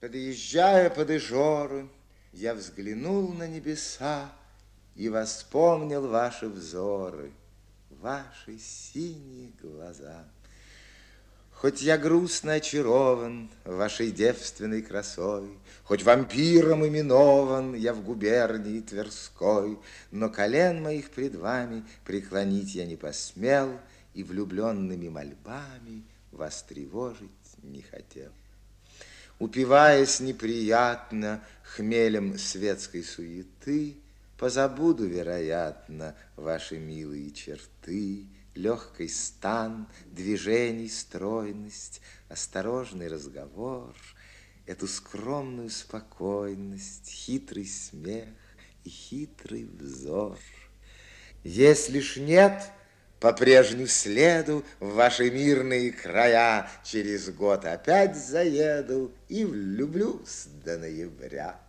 Подъезжая под Ижоры, я взглянул на небеса и воспомнил ваши взоры, ваши синие глаза. Хоть я грустно очарован вашей девственной красой, Хоть вампиром именован я в губернии Тверской, Но колен моих пред вами преклонить я не посмел И влюбленными мольбами вас тревожить не хотел. Упиваясь неприятно хмелем светской суеты, Позабуду, вероятно, ваши милые черты, Легкий стан, движений стройность, Осторожный разговор, Эту скромную спокойность, Хитрый смех и хитрый взор. Если ж нет, по прежнему следу в ваши мирные края через год опять заеду и влюблюсь до ноября.